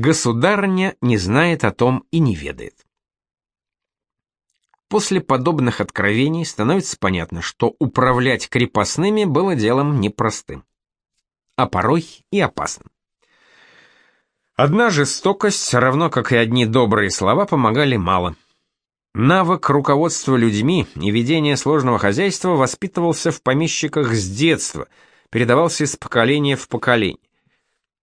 Государня не знает о том и не ведает. После подобных откровений становится понятно, что управлять крепостными было делом непростым, а порой и опасным. Одна жестокость, равно как и одни добрые слова, помогали мало. Навык руководства людьми и ведения сложного хозяйства воспитывался в помещиках с детства, передавался из поколения в поколение.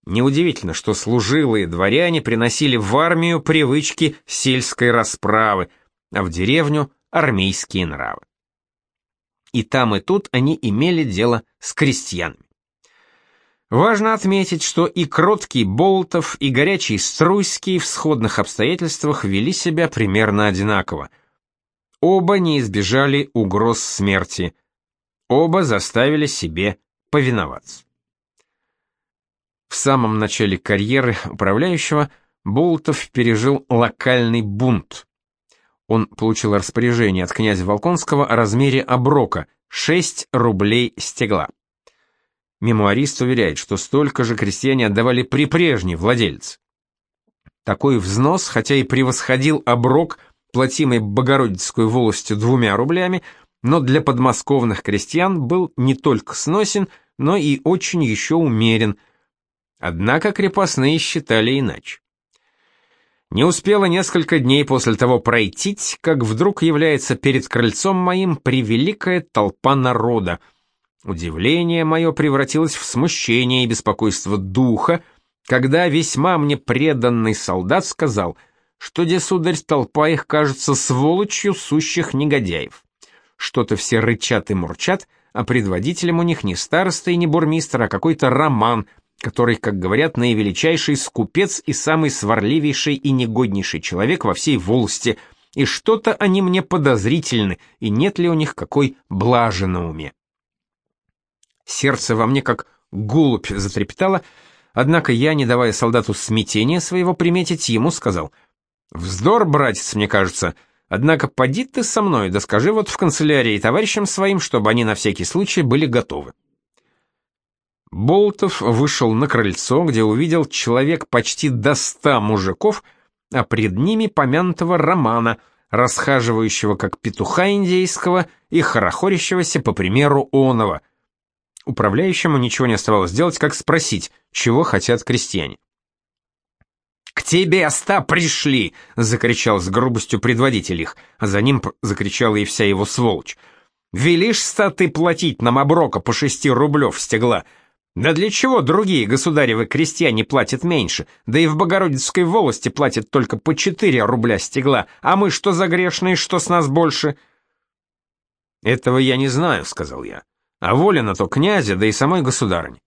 Неудивительно, что служилые дворяне приносили в армию привычки сельской расправы, а в деревню — армейские нравы. И там, и тут они имели дело с крестьянами. Важно отметить, что и кроткий Болтов, и горячий Струйский в сходных обстоятельствах вели себя примерно одинаково. Оба не избежали угроз смерти. Оба заставили себе повиноваться. В самом начале карьеры управляющего Болтов пережил локальный бунт. Он получил распоряжение от князя Волконского о размере оброка – 6 рублей стегла. Мемуарист уверяет, что столько же крестьяне отдавали при прежней владельце. Такой взнос, хотя и превосходил оброк, платимый Богородицкой волостью двумя рублями, но для подмосковных крестьян был не только сносен, но и очень еще умерен. Однако крепостные считали иначе. Не успело несколько дней после того пройтить, как вдруг является перед крыльцом моим превеликая толпа народа. Удивление мое превратилось в смущение и беспокойство духа, когда весьма мне преданный солдат сказал, что, де, сударь, толпа их кажется сволочью сущих негодяев. Что-то все рычат и мурчат, а предводителем у них не староста и не бурмистр, а какой-то роман — который, как говорят, наивеличайший скупец и самый сварливейший и негоднейший человек во всей волости, и что-то они мне подозрительны, и нет ли у них какой блажи на уме. Сердце во мне как голубь затрепетало, однако я, не давая солдату смятения своего приметить, ему сказал, «Вздор, братец, мне кажется, однако поди ты со мной, да скажи вот в канцелярии товарищам своим, чтобы они на всякий случай были готовы». Болтов вышел на крыльцо, где увидел человек почти до ста мужиков, а пред ними помянутого Романа, расхаживающего как петуха индейского и хорохорящегося по примеру Онова. Управляющему ничего не оставалось делать, как спросить, чего хотят крестьяне. «К тебе, ста, пришли!» — закричал с грубостью предводитель их, а за ним закричала и вся его сволочь. «Велишь, ста, ты платить нам оброка по шести рублев стегла!» Да для чего другие государевы крестьяне платят меньше, да и в Богородицкой волости платят только по 4 рубля стегла, а мы что за грешные, что с нас больше? Этого я не знаю, сказал я. А воля на то князя, да и самой государыни.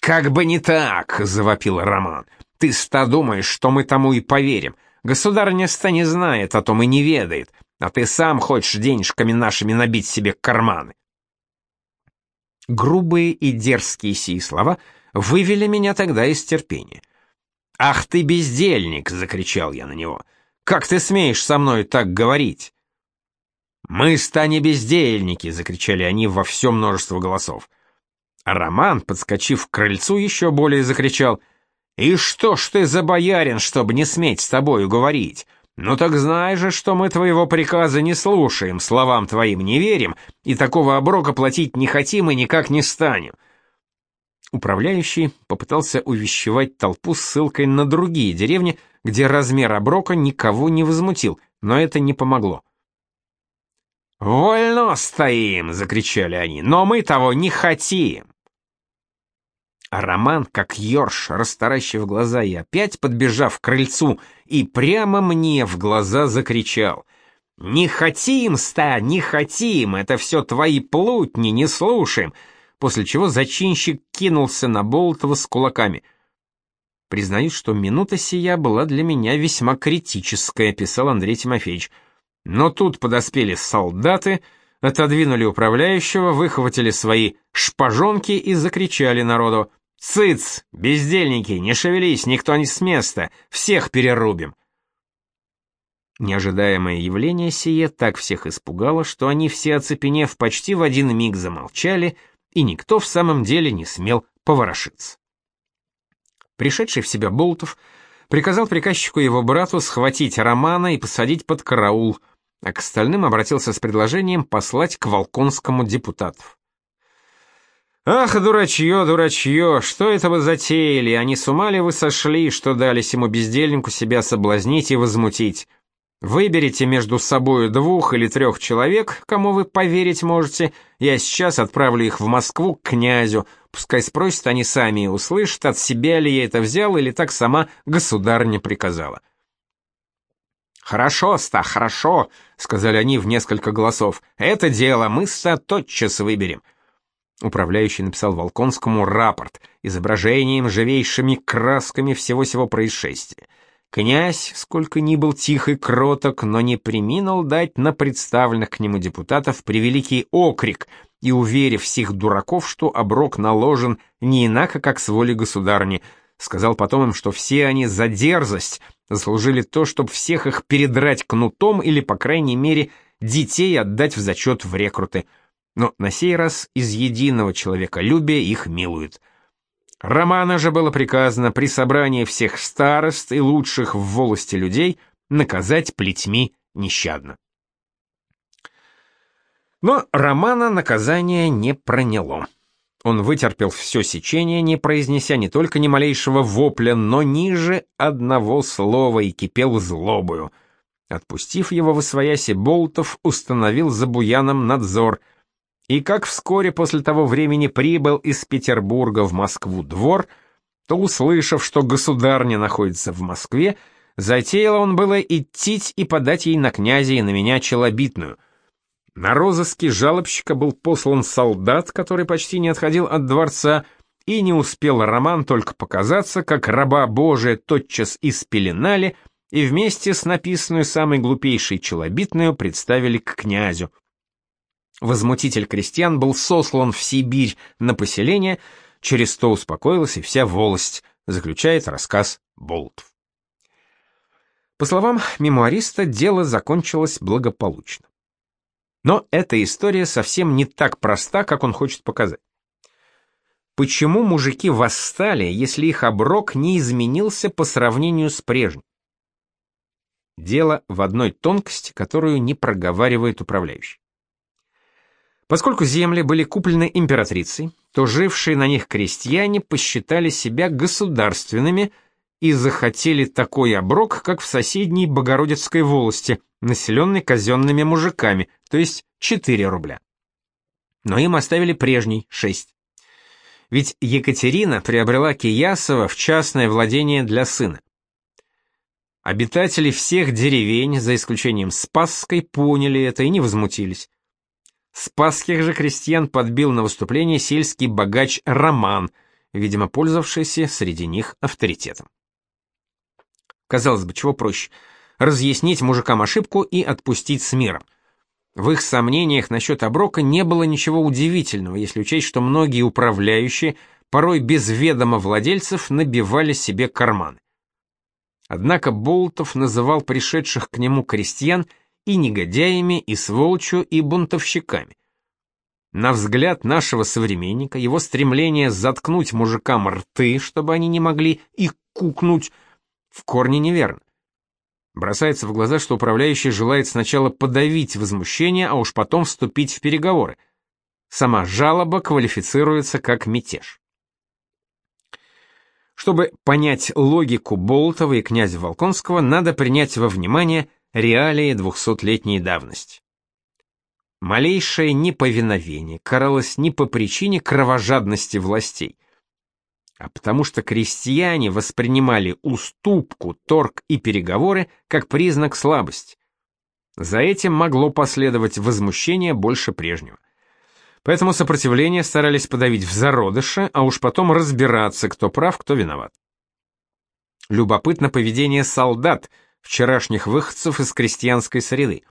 Как бы не так, завопил Роман. Ты-ста думаешь, что мы тому и поверим. Государыня-ста не знает, о том и не ведает, а ты сам хочешь денежками нашими набить себе карманы. Грубые и дерзкие сии слова вывели меня тогда из терпения. «Ах ты, бездельник!» — закричал я на него. «Как ты смеешь со мной так говорить?» «Мы стане бездельники!» — закричали они во все множество голосов. Роман, подскочив к крыльцу, еще более закричал. «И что ж ты за боярин, чтобы не сметь с тобою говорить? «Ну так знай же, что мы твоего приказа не слушаем, словам твоим не верим, и такого оброка платить не хотим и никак не станем». Управляющий попытался увещевать толпу ссылкой на другие деревни, где размер оброка никого не возмутил, но это не помогло. «Вольно стоим!» — закричали они, — «но мы того не хотим!» А Роман, как ерш, растаращив глаза и опять подбежав к крыльцу, и прямо мне в глаза закричал. «Не хотим, ста, не хотим, это все твои плутни, не слушаем!» После чего зачинщик кинулся на Болотова с кулаками. «Признаюсь, что минута сия была для меня весьма критическая», — писал Андрей Тимофеевич. Но тут подоспели солдаты, отодвинули управляющего, выхватили свои шпажонки и закричали народу — «Цыц! Бездельники! Не шевелись, никто не с места! Всех перерубим!» Неожидаемое явление сие так всех испугало, что они все оцепенев почти в один миг замолчали, и никто в самом деле не смел поворошиться. Пришедший в себя Болтов приказал приказчику его брату схватить Романа и посадить под караул, а к остальным обратился с предложением послать к Волконскому депутатов. «Ах, дурачье, дурачье, что это вы затеяли? Они с ума ли вы сошли, что дались ему бездельнику себя соблазнить и возмутить? Выберите между собою двух или трех человек, кому вы поверить можете. Я сейчас отправлю их в Москву к князю. Пускай спросят они сами и услышат, от себя ли я это взял или так сама государыня приказала». «Хорошо, Ста, хорошо», — сказали они в несколько голосов. «Это дело мы, Ста, тотчас выберем». Управляющий написал Волконскому рапорт, изображением живейшими красками всего-сего происшествия. Князь, сколько ни был тих и кроток, но не приминул дать на представленных к нему депутатов превеликий окрик и, уверив всех дураков, что оброк наложен не инако, как с воли государни, сказал потом им, что все они за дерзость заслужили то, чтобы всех их передрать кнутом или, по крайней мере, детей отдать в зачет в рекруты — но на сей раз из единого человеколюбия их милуют. Романа же было приказано при собрании всех старост и лучших в волости людей наказать плетьми нещадно. Но Романа наказание не проняло. Он вытерпел все сечение, не произнеся не только ни малейшего вопля, но ниже одного слова и кипел злобою. Отпустив его в освояси, Болтов установил за Буяном надзор — и как вскоре после того времени прибыл из Петербурга в Москву двор, то, услышав, что государня находится в Москве, затеял он было идти и подать ей на князя и на меня челобитную. На розыске жалобщика был послан солдат, который почти не отходил от дворца, и не успел Роман только показаться, как раба Божия тотчас испеленали и вместе с написанную самой глупейшей челобитную представили к князю. Возмутитель крестьян был сослан в Сибирь на поселение, через то успокоилась и вся волость, заключает рассказ Болтов. По словам мемуариста, дело закончилось благополучно. Но эта история совсем не так проста, как он хочет показать. Почему мужики восстали, если их оброк не изменился по сравнению с прежним? Дело в одной тонкости, которую не проговаривает управляющий. Поскольку земли были куплены императрицей, то жившие на них крестьяне посчитали себя государственными и захотели такой оброк, как в соседней Богородицкой волости, населенной казенными мужиками, то есть 4 рубля. Но им оставили прежний 6. Ведь Екатерина приобрела Киясово в частное владение для сына. Обитатели всех деревень, за исключением Спасской, поняли это и не возмутились. Спасских же крестьян подбил на выступление сельский богач Роман, видимо, пользовавшийся среди них авторитетом. Казалось бы, чего проще — разъяснить мужикам ошибку и отпустить с миром. В их сомнениях насчет оброка не было ничего удивительного, если учесть, что многие управляющие, порой без ведома владельцев, набивали себе карманы. Однако Болтов называл пришедших к нему крестьян – и негодяями, и сволочью, и бунтовщиками. На взгляд нашего современника, его стремление заткнуть мужикам рты, чтобы они не могли и кукнуть, в корне неверно. Бросается в глаза, что управляющий желает сначала подавить возмущение, а уж потом вступить в переговоры. Сама жалоба квалифицируется как мятеж. Чтобы понять логику Болтова и князя Волконского, надо принять во внимание реалии двухсотлетней давности. Малейшее неповиновение каралось не по причине кровожадности властей, а потому что крестьяне воспринимали уступку, торг и переговоры как признак слабости. За этим могло последовать возмущение больше прежнего. Поэтому сопротивление старались подавить в зародыше, а уж потом разбираться, кто прав, кто виноват. Любопытно поведение солдат – вчерашних выходцев из крестьянской среды.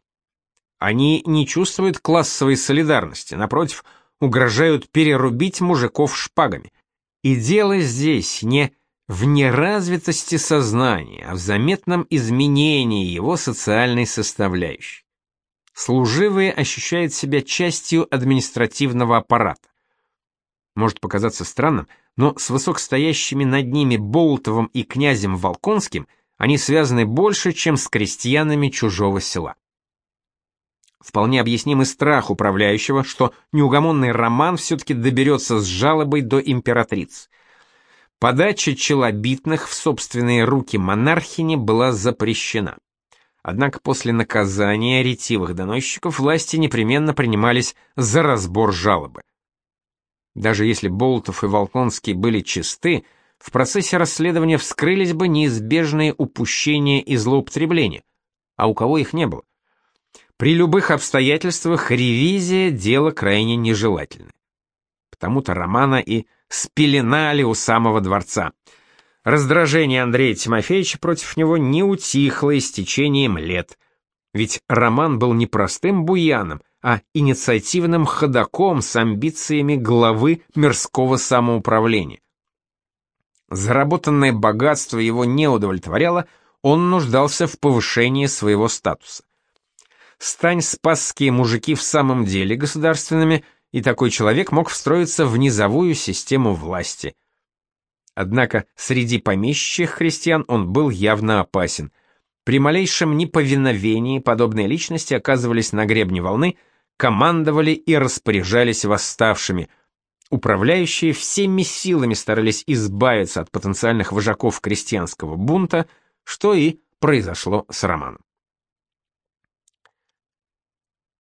Они не чувствуют классовой солидарности, напротив, угрожают перерубить мужиков шпагами. И дело здесь не в неразвитости сознания, а в заметном изменении его социальной составляющей. Служивые ощущают себя частью административного аппарата. Может показаться странным, но с высокостоящими над ними Болтовым и князем Волконским они связаны больше, чем с крестьянами чужого села. Вполне объяснимый страх управляющего, что неугомонный Роман все-таки доберется с жалобой до императрицы. Подача челобитных в собственные руки монархини была запрещена. Однако после наказания ретивых доносчиков власти непременно принимались за разбор жалобы. Даже если Болтов и Волконский были чисты, в процессе расследования вскрылись бы неизбежные упущения и злоупотребления, а у кого их не было. При любых обстоятельствах ревизия – дело крайне нежелательное. Потому-то Романа и спеленали у самого дворца. Раздражение Андрея Тимофеевича против него не утихло с течением лет. Ведь Роман был не простым буяном, а инициативным ходаком с амбициями главы мирского самоуправления. Заработанное богатство его не удовлетворяло, он нуждался в повышении своего статуса. Стань спасские мужики в самом деле государственными, и такой человек мог встроиться в низовую систему власти. Однако среди помещичьих христиан он был явно опасен. При малейшем неповиновении подобные личности оказывались на гребне волны, командовали и распоряжались восставшими. Управляющие всеми силами старались избавиться от потенциальных вожаков крестьянского бунта, что и произошло с Романом.